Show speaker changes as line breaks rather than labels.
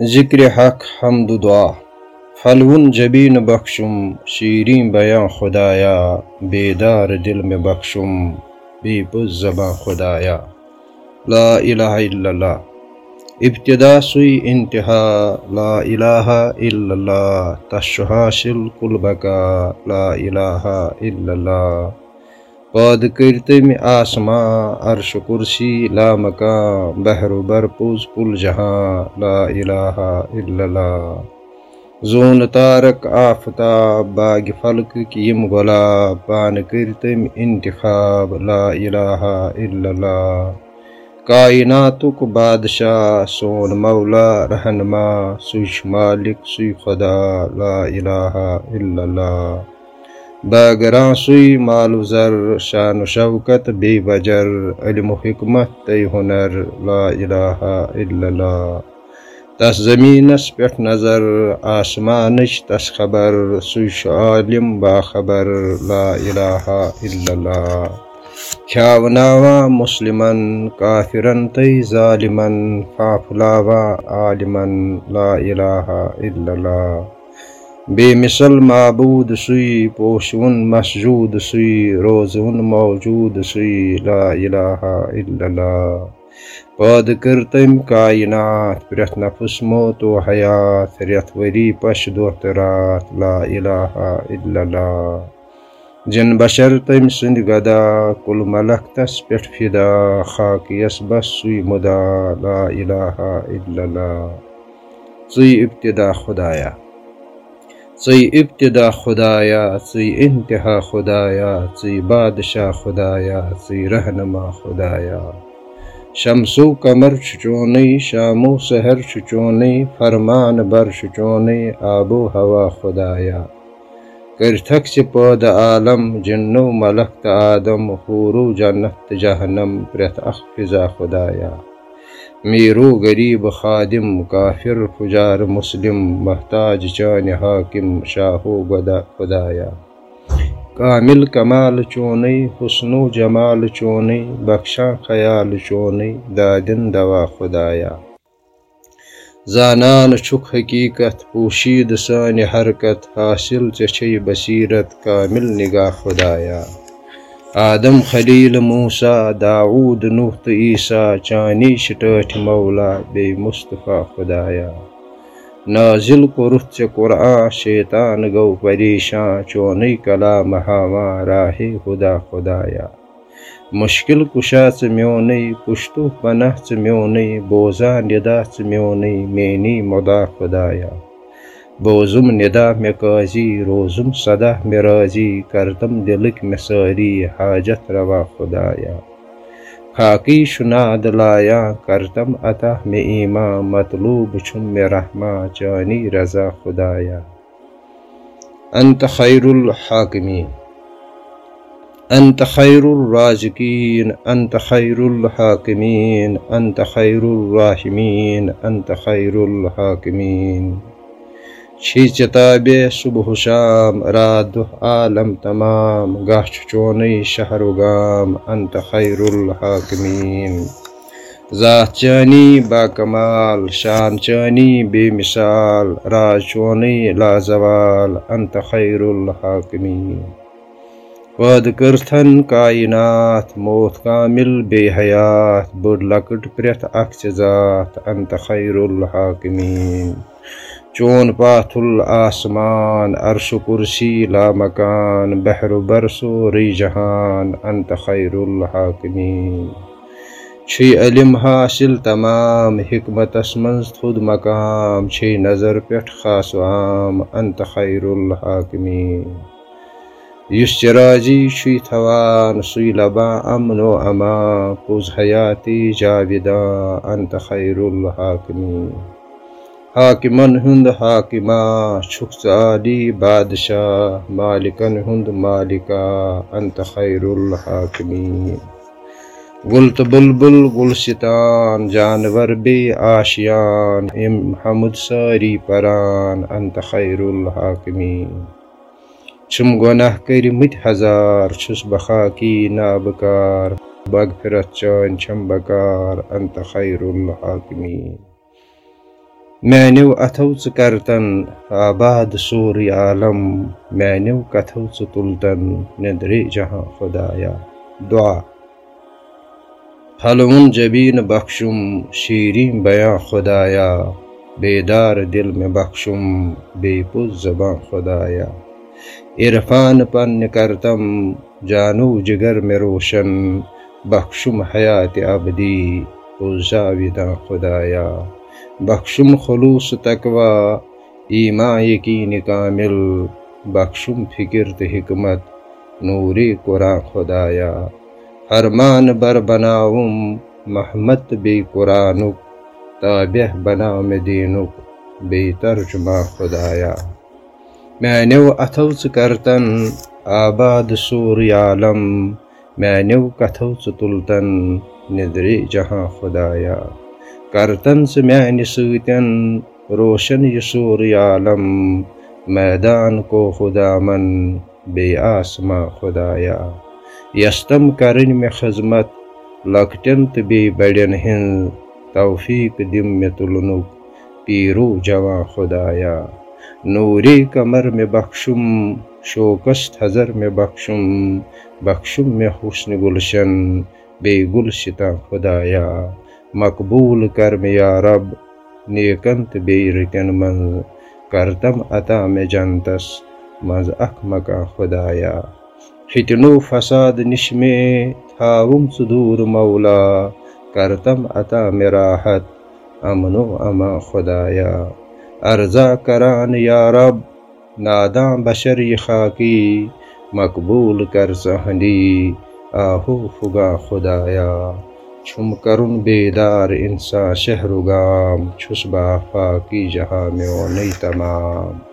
ذکر حق حمد دعا پھلون جبین بخشم شیریں بیاں خدایا، بیدار دل میں بخشم بی بز زباں خدایا۔ لا الہ الا اللہ۔ ابتدا سوئی انتہا۔ لا الہ الا اللہ۔ تش حاصل کل بکا لا الہ الا اللہ۔ پاد کرتم آسماں عرش کرسی لا مکان بحر بر پوز کل جہاں لا الہ الا اللہ زون تارک آفتاب باغ فلک کیم گلاب پان کرتم انتخاب لا الہ الا اللہ کائناتک بادشاہ سون مولا رہنما سوش مالک سی خدا لا الہ الا اللہ باگراں سوئی مال و زر، شان و شوکت بی بجر، علم و حکمت تی ہنر، لا الہ الا اللہ۔ تس زمینس پہ نظر آسمانچ تس خبر سوش عالم باخبر لا الہ الا اللہ۔ کھیاوناواں مسلمن، کافرن تی ظالمن، فافلاواں عالمن، لا الہ الا اللہ۔ بے مثل معبود سوئی پوشون مسجود سوئی روزون موجود سوئی لا الہ الا اللہ۔ پاد کر تم کائنات، پرت نفس موت و حیات ریت وری پش دوت رات، لا الہ الا اللہ۔ جن بشر تم سند گدا، کل ملک تس پٹ فدا خاکیس بس سوئی مدا، لا الہ الا اللہ۔ سی ابتدا خدایا۔ ژی ابتدا خدایا ژی انتہا خدایا ژی بادشاہ خدایا ژی رہنما خدایا۔ شمسو قمر چونے شامو سحر چونے فرمان بر چونے آب و ہوا خدایا۔ کرتھک سے پود عالم جنو ملک آدم حورو جنت جہنم، پرت اخ فضا خدایا۔ میرو غریب خادم، کافر، فجار، مسلم، محتاج چان حاکم شاہو گدا خدایا۔ کامل کمال چونی، حسن و جمال چونی بخشا خیال چونی، دادن دوا خدایا۔ زانان چھک حقیقت، پوشید سان حرکت، حاصل چھ بصیرت، کامل نگاہ خدایا۔ آدم، خلیل موسا داود نوح تو عیسیٰ، چانی شٹھ مولا، بے مصطفیٰ، خدایا۔ نازل کورت ے قرآن، شیطان گو پریشان، چونی کلام ہاواں راہ خدا، خدایا۔ مشکل کشا ژ میونی، پشتو پناہ ژ میونی بوزا ندا ژ میونی، مینی مدا، خدایا۔ بوزم ندا میں قاضی روزم صدا میں راضی کردم دلک میں ساری حاجت روا خدایا. خاکی شناد لایا کرتم عطا میں ایما، مطلوب چھم میں رحمہ چانی رضا خدایا. انت خیر الحاکمین. انت خیر الرازقین، انت خیر الحاکمین، انت خیر الراحمین، انت خیر الحاکمین. چتابے صبح و شام رات عالم تمام گاہ چونی شہر و گام انت خیر الحاکمین ذات چانی با کمال شان چانی بے مثال راز چونی لازوال انت خیر الحاکمین پد کرتھن کائنات موت کامل بے حیات بڑ لکٹ پریت اخ ذات انت خیر الحاکمین چون پاتھ الآسمان عرش کرسی لا مکان، بحر برسو ری جہان، انت خیر الحاکمین۔ چھ علم حاصل تمام، حکمت منز خود مقام۔ چھ نظر پٹھ خاص و عام، انت خیر الحاکمین۔ یس چراجی چھ تھوان سی لبا، امن و اما پوز حیاتی جاویدہ انت خیر الحاکمین۔ حاکمن ہند حاکمہ چھک بادشاہ، مالکن ہند مالکہ، انت خیر الحاکمین۔ گلت بلبل گلستان، جانور بے آشیان ام حمد ساری پران، انت خیر الحاکمین۔ چھم گناہ کر مت ہزار، چھس بخاکی نابکار بغفرت چان چھم بکار، انت خیر الحاکمین۔ میانو اتھو ث کرتن آباد سوری عالم میانو کتھو ث تلتن ندرے جہاں خدایا دعا. پھلون جبین بخشم شیریں بیاں خدایا بیدار دل میں بخشم بے پز زباں خدایا عرفان پن کرتم، جانو جگر میں روشن. بخشم حیات ابدی جاویداں خدایا بخشم خلوص تقوا ایما یقین کامل، بخشم فکر حکمت نوری قرآن خدایا، فرمان بر بناؤم محمد بی قرآنک، تابع بنا دینک بے ترجمہ خدایا۔ میں نیو اتھوچ کرتن، آباد سوری عالم، میں نیو کتھوچ تلتن، ندری جہاں خدایا۔ کرتن سے میانہ سوتن روشن یہ سوری عالم میدان کو خدا من، بے آسماں خدایا۔ یستم کرن میں خدمت لکٹن تو بی بڑن ہند توفیق دم میں تلنک، پیرو جواں خدایا۔ نوری کمر میں بخشم شوکس حضر میں بخشم بخشم میں حسن گلشن، بے گلشتا خدایا۔ مقبول کر میں یا رب نیکنت بے رکن من کرتم عطا میں جنتس مز اخ مکا خدایا۔ فتنو فساد نش میں تھاوم صدور مولا۔ کرتم عطا میں راحت، امن و اما خدایا۔ ارزا کران یا رب ناداں بشر خاکی۔ مقبول کر سہنی، آہو فگا خدایا۔ چھم کرن بیدار انسان شہر گام چھس با فاکی جہاں میں و نئی تمام۔